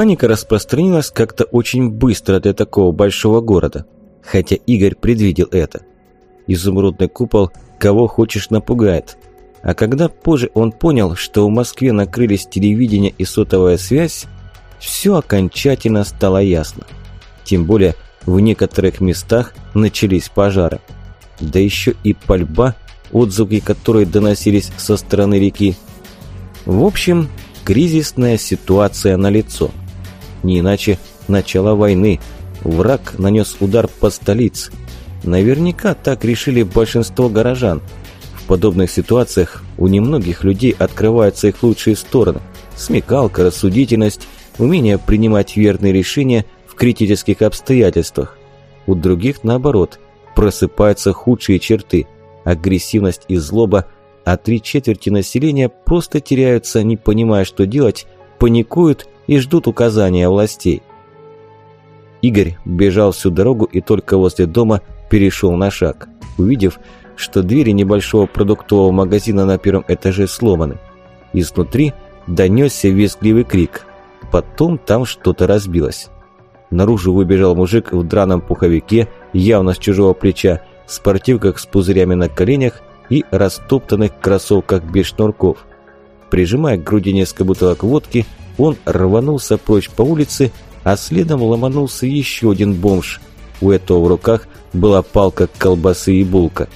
Паника распространилась как-то очень быстро для такого большого города, хотя Игорь предвидел это. Изумрудный купол кого хочешь напугает. А когда позже он понял, что в Москве накрылись телевидение и сотовая связь, все окончательно стало ясно. Тем более в некоторых местах начались пожары. Да еще и пальба, отзвуки которой доносились со стороны реки. В общем, кризисная ситуация налицо. Не иначе начало войны. Враг нанес удар по столице. Наверняка так решили большинство горожан. В подобных ситуациях у немногих людей открываются их лучшие стороны. Смекалка, рассудительность, умение принимать верные решения в критических обстоятельствах. У других, наоборот, просыпаются худшие черты – агрессивность и злоба, а три четверти населения просто теряются, не понимая, что делать, паникуют и ждут указания властей. Игорь бежал всю дорогу и только возле дома перешел на шаг, увидев, что двери небольшого продуктового магазина на первом этаже сломаны. Изнутри донесся визгливый крик. Потом там что-то разбилось. Наружу выбежал мужик в драном пуховике, явно с чужого плеча, спортивках с пузырями на коленях и растоптанных кроссовках без шнурков. Прижимая к груди несколько бутылок водки, он рванулся прочь по улице, а следом ломанулся еще один бомж. У этого в руках была палка колбасы и булка.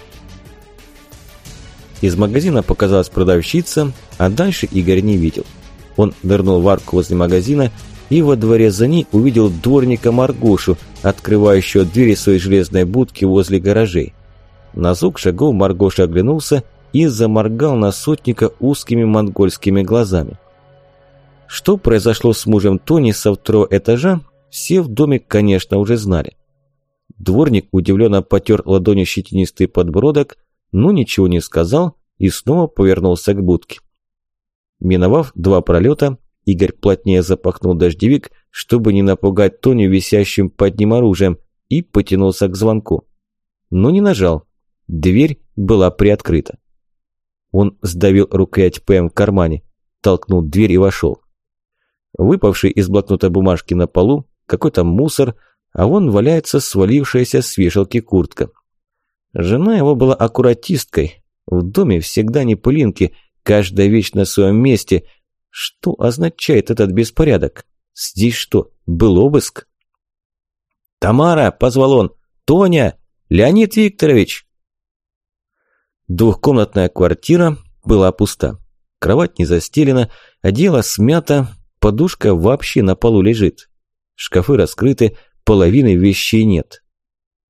Из магазина показалась продавщица, а дальше Игорь не видел. Он нырнул в арку возле магазина и во дворе за ней увидел дворника Маргошу, открывающего двери своей железной будки возле гаражей. На звук шагов Маргоша оглянулся и заморгал на сотника узкими монгольскими глазами. Что произошло с мужем Тони со второго этажа, все в доме, конечно, уже знали. Дворник удивленно потер ладонью щетинистый подбородок, но ничего не сказал и снова повернулся к будке. Миновав два пролета, Игорь плотнее запахнул дождевик, чтобы не напугать Тоню висящим под ним оружием, и потянулся к звонку. Но не нажал. Дверь была приоткрыта. Он сдавил рукоять ПМ в кармане, толкнул дверь и вошел. Выпавший из блокнота бумажки на полу, какой-то мусор, а вон валяется свалившаяся с вешалки куртка. Жена его была аккуратисткой. В доме всегда не пылинки, каждая вещь на своем месте. Что означает этот беспорядок? Здесь что, был обыск? «Тамара!» – позвал он. «Тоня! Леонид Викторович!» Двухкомнатная квартира была пуста. Кровать не застелена, одеяло смято, подушка вообще на полу лежит. Шкафы раскрыты, половины вещей нет.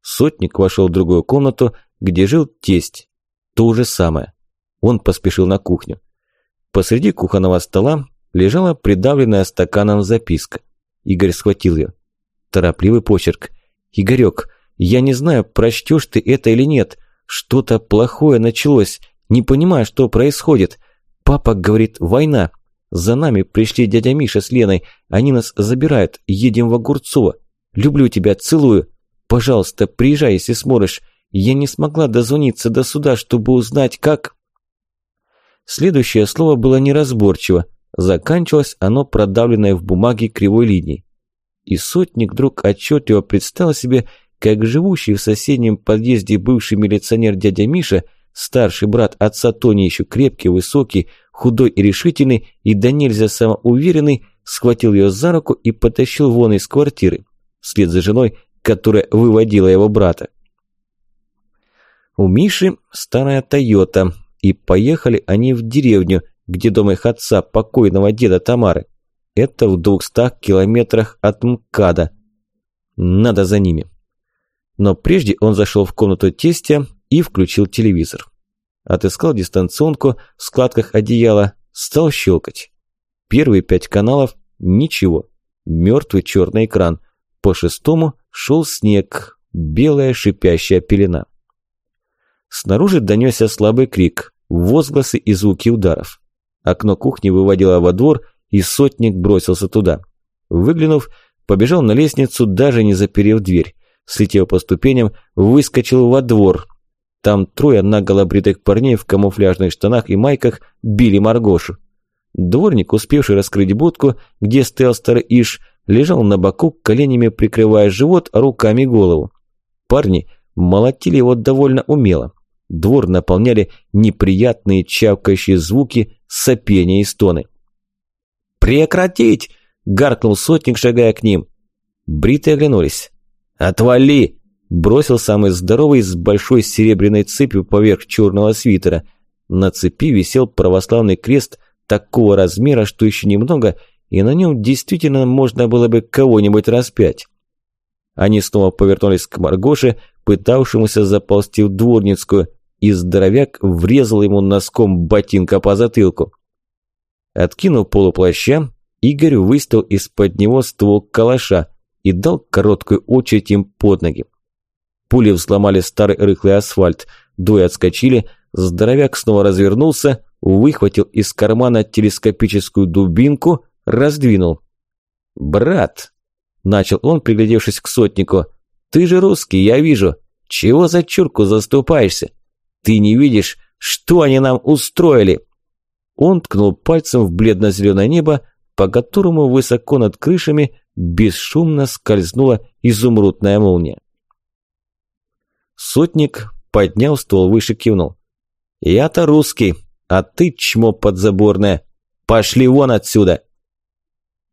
Сотник вошел в другую комнату, где жил тесть. То же самое. Он поспешил на кухню. Посреди кухонного стола лежала придавленная стаканом записка. Игорь схватил ее. Торопливый почерк. «Игорек, я не знаю, прочтешь ты это или нет. Что-то плохое началось. Не понимаю, что происходит. Папа говорит, война. За нами пришли дядя Миша с Леной. Они нас забирают. Едем в Огурцово. Люблю тебя, целую. Пожалуйста, приезжай, если сможешь. Я не смогла дозвониться до суда, чтобы узнать, как...» Следующее слово было неразборчиво. Заканчивалось оно продавленное в бумаге кривой линией. И сотник вдруг отчетливо представил себе, как живущий в соседнем подъезде бывший милиционер дядя Миша, старший брат отца Тони, еще крепкий, высокий, худой и решительный, и до нельзя самоуверенный, схватил ее за руку и потащил вон из квартиры вслед за женой, которая выводила его брата. У Миши старая Тойота, и поехали они в деревню, где дом их отца, покойного деда Тамары. Это в двухстах километрах от МКАДа. Надо за ними. Но прежде он зашел в комнату тестя и включил телевизор. Отыскал дистанционку в складках одеяла, стал щелкать. Первые пять каналов – ничего. Мертвый черный экран. По шестому шел снег, белая шипящая пелена. Снаружи донесся слабый крик, возгласы и звуки ударов. Окно кухни выводило во двор, и сотник бросился туда. Выглянув, побежал на лестницу, даже не заперев дверь. Слетев по ступеням, выскочил во двор. Там трое наголо бритых парней в камуфляжных штанах и майках били Маргошу. Дворник, успевший раскрыть будку, где стоял старый Иш, лежал на боку, коленями прикрывая живот, а руками голову. Парни молотили его довольно умело. Двор наполняли неприятные чавкающие звуки, сопения и стоны. «Прекратить!» – гаркнул сотник, шагая к ним. Бриты оглянулись. «Отвали!» – бросил самый здоровый с большой серебряной цепью поверх черного свитера. На цепи висел православный крест такого размера, что еще немного, и на нем действительно можно было бы кого-нибудь распять. Они снова повернулись к Маргоше, пытавшемуся заползти в дворницкую, и здоровяк врезал ему носком ботинка по затылку. Откинув полуплаща, Игорь выставил из-под него ствол калаша и дал короткую очередь им под ноги. Пули взломали старый рыхлый асфальт, двое отскочили, здоровяк снова развернулся, выхватил из кармана телескопическую дубинку, раздвинул. «Брат!» – начал он, приглядевшись к сотнику. «Ты же русский, я вижу. Чего за чурку заступаешься? Ты не видишь, что они нам устроили?» Он ткнул пальцем в бледно-зеленое небо, по которому высоко над крышами бесшумно скользнула изумрудная молния. Сотник поднял ствол выше, кивнул. «Я-то русский, а ты чмо подзаборное. Пошли вон отсюда!»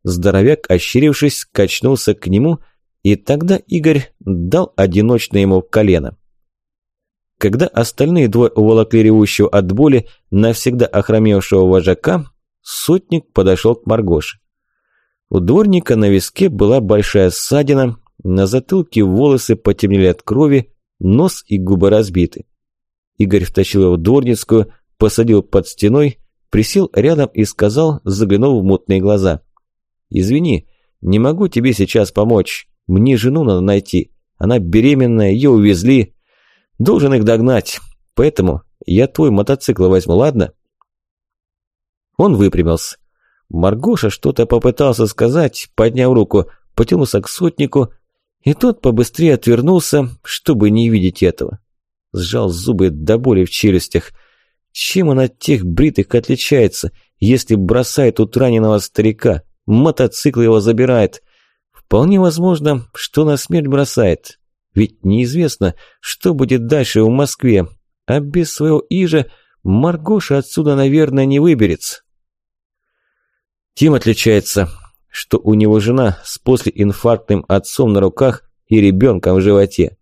Здоровяк, ощерившись, качнулся к нему, и тогда Игорь дал одиночно ему колено. Когда остальные двое уволокли ревущего от боли навсегда охромевшего вожака, сотник подошел к Маргоше. У дворника на виске была большая ссадина, на затылке волосы потемнели от крови, нос и губы разбиты. Игорь втащил его в дворницкую, посадил под стеной, присел рядом и сказал, заглянув в мутные глаза. «Извини, не могу тебе сейчас помочь. Мне жену надо найти. Она беременная, ее увезли. Должен их догнать. Поэтому я твой мотоцикл возьму, ладно?» Он выпрямился. Маргоша что-то попытался сказать, подняв руку, потянулся к сотнику, и тот побыстрее отвернулся, чтобы не видеть этого. Сжал зубы до боли в челюстях. Чем он от тех бритых отличается, если бросает тут раненого старика, мотоцикл его забирает? Вполне возможно, что на смерть бросает. Ведь неизвестно, что будет дальше в Москве, а без своего Ижа Маргоша отсюда, наверное, не выберется. Тим отличается, что у него жена с послеинфарктным отцом на руках и ребенком в животе.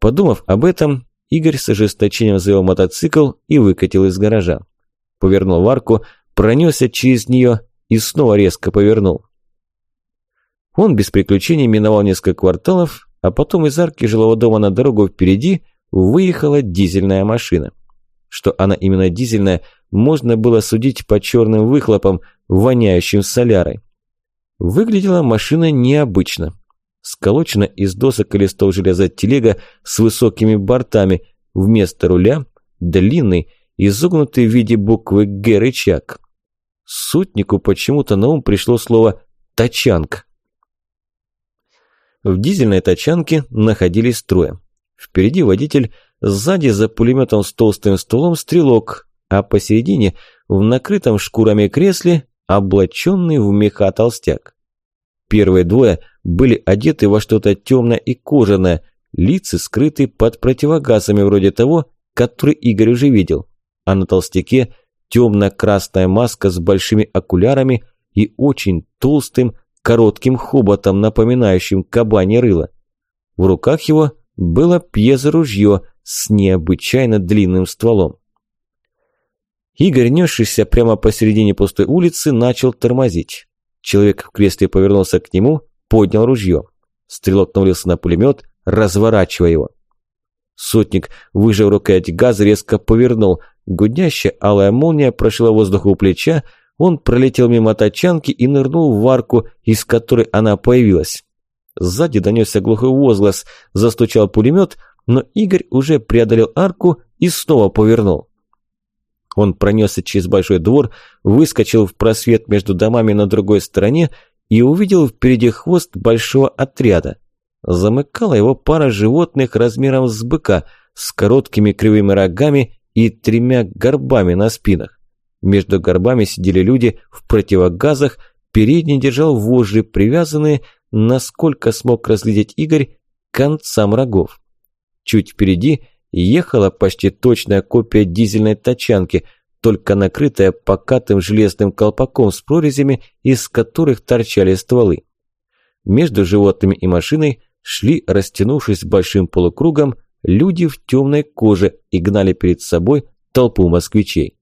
Подумав об этом, Игорь с ожесточением завел мотоцикл и выкатил из гаража. Повернул в арку, пронесся через нее и снова резко повернул. Он без приключений миновал несколько кварталов, а потом из арки жилого дома на дорогу впереди выехала дизельная машина. Что она именно дизельная, можно было судить по черным выхлопам, воняющим солярой. Выглядела машина необычно. Сколочена из досок и листов железа телега с высокими бортами, вместо руля длинный, изогнутый в виде буквы «Г» рычаг. Сутнику почему-то на ум пришло слово «тачанка». В дизельной тачанке находились трое. Впереди водитель, сзади за пулеметом с толстым стволом стрелок, а посередине, в накрытом шкурами кресле, облаченный в меха толстяк. Первые двое были одеты во что-то темное и кожаное, лица скрыты под противогазами вроде того, который Игорь уже видел, а на толстяке темно-красная маска с большими окулярами и очень толстым, коротким хоботом, напоминающим кабане рыло. В руках его было пьезоружье с необычайно длинным стволом. Игорь, несшийся прямо посередине пустой улицы, начал тормозить. Человек в кресле повернулся к нему, поднял ружье. Стрелок навалился на пулемет, разворачивая его. Сотник, выжав рукоять газа, резко повернул. Гудящая алая молния прошла воздух у плеча, он пролетел мимо тачанки и нырнул в арку, из которой она появилась. Сзади донесся глухой возглас, застучал пулемет, но Игорь уже преодолел арку и снова повернул. Он пронесся через большой двор, выскочил в просвет между домами на другой стороне и увидел впереди хвост большого отряда. Замыкала его пара животных размером с быка, с короткими кривыми рогами и тремя горбами на спинах. Между горбами сидели люди в противогазах, передний держал вожжи, привязанные, насколько смог разглядеть Игорь, к концам рогов. Чуть впереди ехала почти точная копия дизельной тачанки, только накрытая покатым железным колпаком с прорезями, из которых торчали стволы. Между животными и машиной шли, растянувшись большим полукругом, люди в темной коже и гнали перед собой толпу москвичей.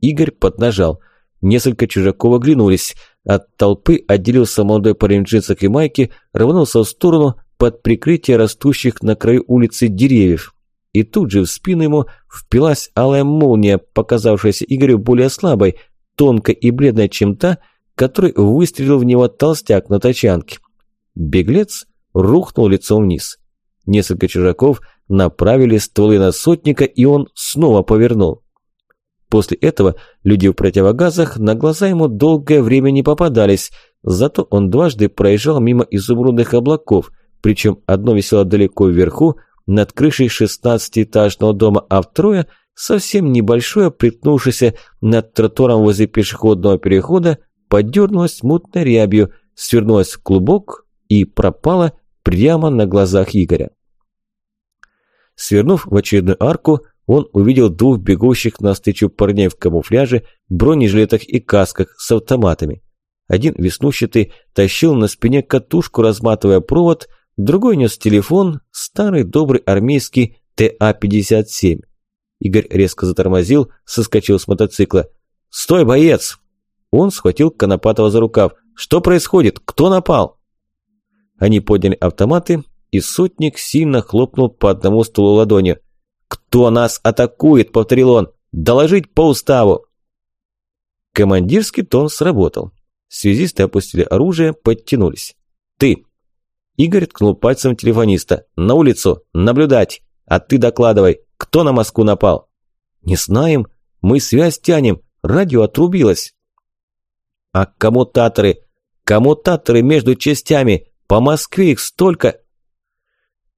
Игорь поднажал. Несколько чужаков оглянулись. От толпы отделился молодой парень в джинсах и майке, рванулся в сторону под прикрытие растущих на краю улицы деревьев. И тут же в спину ему впилась алая молния, показавшаяся Игорю более слабой, тонкой и бледной, чем та, который выстрелил в него толстяк на тачанке. Беглец рухнул лицом вниз. Несколько чужаков направили стволы на сотника, и он снова повернул. После этого люди в противогазах на глаза ему долгое время не попадались, зато он дважды проезжал мимо изумрудных облаков, причем одно висело далеко вверху, над крышей шестнадцатиэтажного дома, а второе, совсем небольшое, приткнувшееся над тротуаром возле пешеходного перехода, подернулось мутной рябью, свернулось в клубок и пропало прямо на глазах Игоря. Свернув в очередную арку, он увидел двух бегущих навстречу парней в камуфляже, бронежилетах и касках с автоматами. Один веснущатый тащил на спине катушку, разматывая провод, другой нес телефон, старый добрый армейский ТА-57. Игорь резко затормозил, соскочил с мотоцикла. «Стой, боец!» Он схватил Конопатова за рукав. «Что происходит? Кто напал?» Они подняли автоматы, и сотник сильно хлопнул по одному столу ладонью. «Кто нас атакует?» – повторил он. «Доложить по уставу!» Командирский тон сработал. Связисты опустили оружие, подтянулись. «Ты!» Игорь ткнул пальцем телефониста. «На улицу! Наблюдать! А ты докладывай, кто на Москву напал?» «Не знаем. Мы связь тянем. Радио отрубилось». «А коммутаторы? Коммутаторы между частями! По Москве их столько!»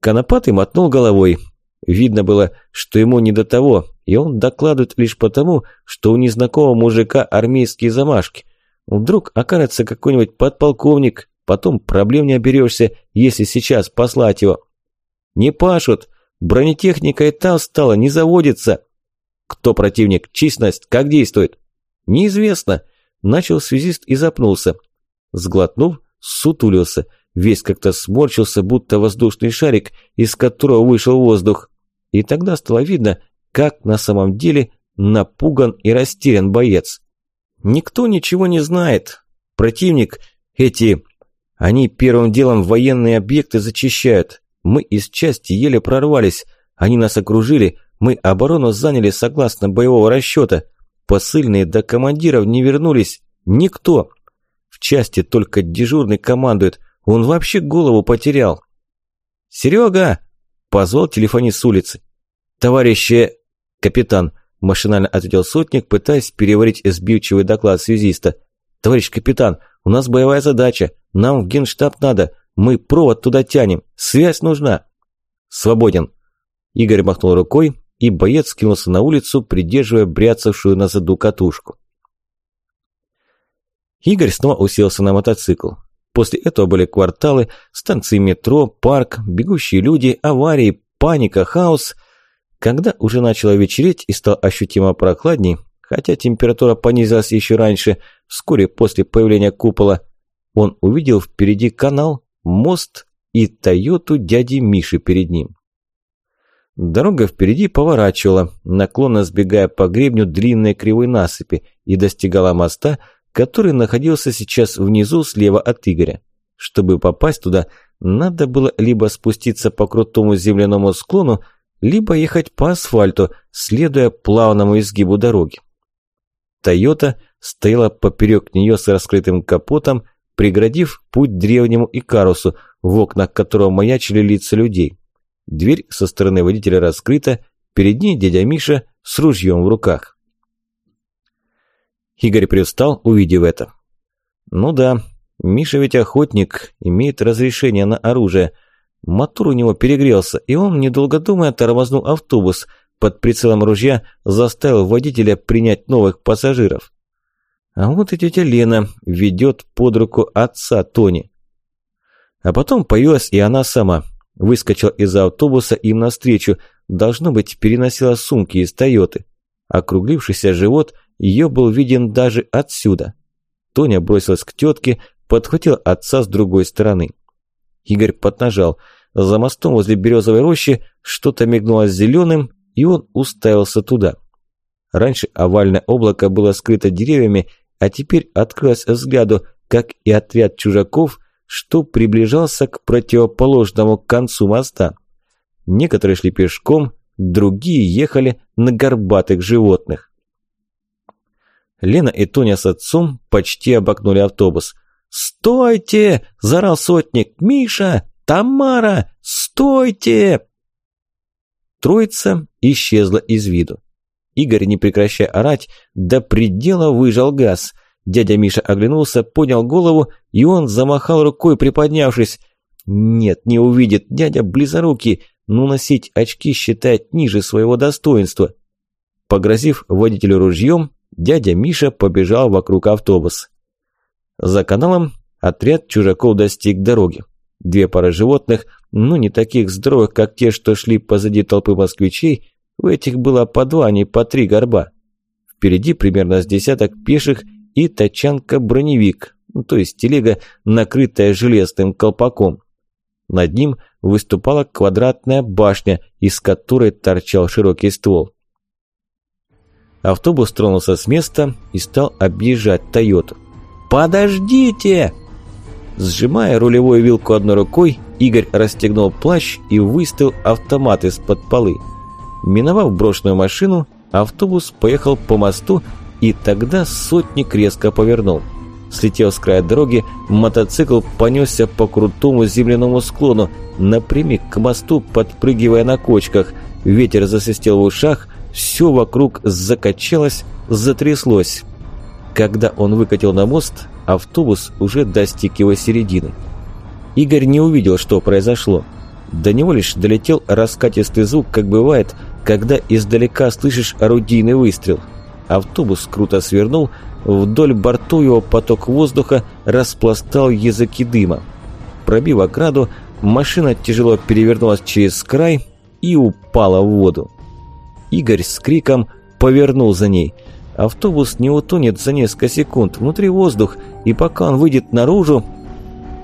Конопатый мотнул головой. Видно было, что ему не до того, и он докладывает лишь потому, что у незнакомого мужика армейские замашки. Вдруг окажется какой-нибудь подполковник, потом проблем не оберешься, если сейчас послать его. Не пашут, бронетехника и та стала, не заводится. Кто противник, численность, как действует? Неизвестно. Начал связист и запнулся. Сглотнув, сутулился – весь как-то сморщился, будто воздушный шарик, из которого вышел воздух. И тогда стало видно, как на самом деле напуган и растерян боец. Никто ничего не знает. Противник, эти... Они первым делом военные объекты зачищают. Мы из части еле прорвались. Они нас окружили, мы оборону заняли согласно боевого расчета. Посыльные до командиров не вернулись. Никто. В части только дежурный командует. Он вообще голову потерял. «Серега!» – позвал телефонист с улицы. «Товарищи...» «Капитан!» – машинально ответил сотник, пытаясь переварить сбивчивый доклад связиста. «Товарищ капитан, у нас боевая задача. Нам в генштаб надо. Мы провод туда тянем. Связь нужна». «Свободен!» Игорь махнул рукой, и боец кинулся на улицу, придерживая бряцавшую на заду катушку. Игорь снова уселся на мотоцикл. После этого были кварталы, станции метро, парк, бегущие люди, аварии, паника, хаос. Когда уже начало вечереть и стало ощутимо прохладней, хотя температура понизилась еще раньше, вскоре после появления купола, он увидел впереди канал, мост и Тойоту дяди Миши перед ним. Дорога впереди поворачивала, наклонно сбегая по гребню длинной кривой насыпи и достигала моста, который находился сейчас внизу слева от Игоря. Чтобы попасть туда, надо было либо спуститься по крутому земляному склону, либо ехать по асфальту, следуя плавному изгибу дороги. «Тойота» стояла поперек нее с раскрытым капотом, преградив путь древнему Икарусу, в окнах которого маячили лица людей. Дверь со стороны водителя раскрыта, перед ней дядя Миша с ружьем в руках. Игорь привстал, увидев это. Ну да, Миша ведь охотник, имеет разрешение на оружие. Мотор у него перегрелся, и он, недолго думая, тормознул автобус, под прицелом ружья заставил водителя принять новых пассажиров. А вот и тетя Лена ведет под руку отца Тони. А потом появилась и она сама. Выскочила из автобуса им навстречу. Должно быть, переносила сумки из Тойоты. Округлившийся живот ее был виден даже отсюда. Тоня бросилась к тетке, подхватила отца с другой стороны. Игорь поднажал. За мостом возле березовой рощи что-то мигнуло зеленым, и он уставился туда. Раньше овальное облако было скрыто деревьями, а теперь открылось взгляду, как и отряд чужаков, что приближался к противоположному концу моста. Некоторые шли пешком, другие ехали на горбатых животных. Лена и Тоня с отцом почти обогнули автобус. «Стойте!» – заорал сотник. «Миша! Тамара! Стойте!» Троица исчезла из виду. Игорь, не прекращая орать, до предела выжал газ. Дядя Миша оглянулся, поднял голову, и он замахал рукой, приподнявшись. Нет, не увидит, дядя близорукий, но носить очки считает ниже своего достоинства. Погрозив водителю ружьем, дядя Миша побежал вокруг автобуса. За каналом отряд чужаков достиг дороги. Две пары животных, но не таких здоровых, как те, что шли позади толпы москвичей, у этих было по два, а не по три горба. Впереди примерно с десяток пеших и тачанка-броневик, ну, то есть телега, накрытая железным колпаком. Над ним выступала квадратная башня, из которой торчал широкий ствол. Автобус тронулся с места и стал объезжать «Тойоту». «Подождите!» Сжимая рулевую вилку одной рукой, Игорь расстегнул плащ и выставил автомат из-под полы. Миновав брошенную машину, автобус поехал по мосту, и тогда сотник резко повернул. Слетев с края дороги, мотоцикл понесся по крутому земляному склону, напрямик к мосту, подпрыгивая на кочках. Ветер засвистел в ушах, все вокруг закачалось, затряслось. Когда он выкатил на мост, автобус уже достиг его середины. Игорь не увидел, что произошло. До него лишь долетел раскатистый звук, как бывает, когда издалека слышишь орудийный выстрел. Автобус круто свернул, вдоль борту его поток воздуха распластал языки дыма. Пробив ограду, машина тяжело перевернулась через край и упала в воду. Игорь с криком повернул за ней. Автобус не утонет за несколько секунд, внутри воздух, и пока он выйдет наружу...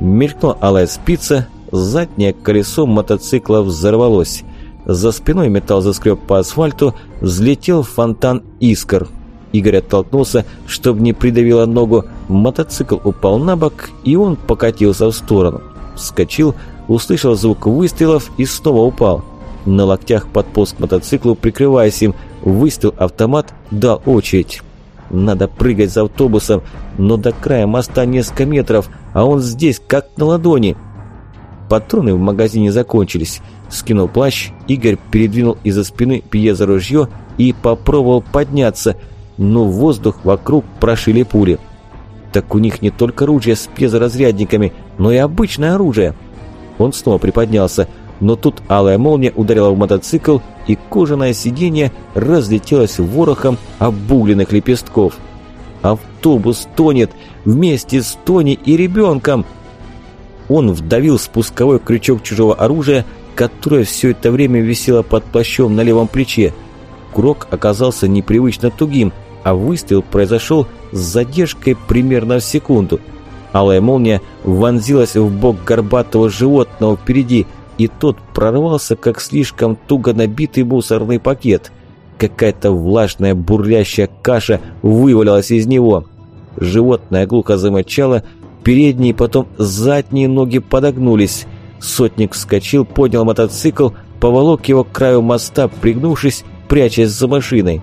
Мелькнула алая спица, заднее колесо мотоцикла взорвалось. За спиной металл заскреб по асфальту, взлетел фонтан искр. Игорь оттолкнулся, чтобы не придавило ногу. Мотоцикл упал на бок, и он покатился в сторону. Вскочил, услышал звук выстрелов и снова упал. На локтях подполз к мотоциклу, прикрываясь им. Выставил автомат, дал очередь. Надо прыгать за автобусом, но до края моста несколько метров, а он здесь, как на ладони. Патроны в магазине закончились. Скинул плащ, Игорь передвинул из-за спины пьезоружье и попробовал подняться, но воздух вокруг прошили пули. Так у них не только оружие с пьезоразрядниками, но и обычное оружие. Он снова приподнялся, но тут алая молния ударила в мотоцикл, и кожаное сиденье разлетелось ворохом обугленных лепестков. Автобус тонет вместе с Тони и ребенком. Он вдавил спусковой крючок чужого оружия, которое все это время висело под плащом на левом плече. Курок оказался непривычно тугим, а выстрел произошел с задержкой примерно в секунду. Алая молния вонзилась в бок горбатого животного впереди – и тот прорвался, как слишком туго набитый мусорный пакет. Какая-то влажная бурлящая каша вывалилась из него. Животное глухо замычало, передние, потом задние ноги подогнулись. Сотник вскочил, поднял мотоцикл, поволок его к краю моста, пригнувшись, прячась за машиной.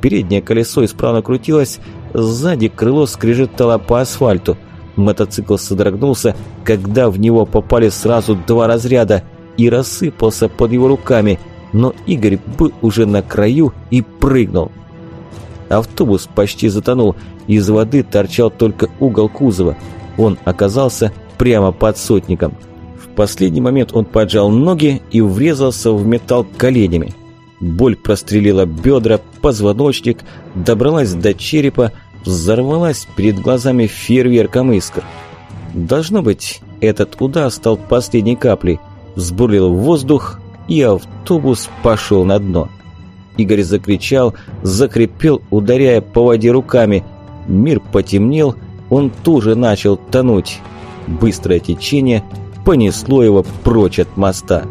Переднее колесо исправно крутилось, сзади крыло скрежетало по асфальту. Мотоцикл содрогнулся, когда в него попали сразу два разряда – и рассыпался под его руками, но Игорь был уже на краю и прыгнул. Автобус почти затонул, из воды торчал только угол кузова. Он оказался прямо под сотником. В последний момент он поджал ноги и врезался в металл коленями. Боль прострелила бедра, позвоночник, добралась до черепа, взорвалась перед глазами фейерверком искр. Должно быть, этот удар стал последней каплей. Взбурлил воздух, и автобус пошел на дно. Игорь закричал, закрепел, ударяя по воде руками. Мир потемнел, он тоже начал тонуть. Быстрое течение понесло его прочь от моста.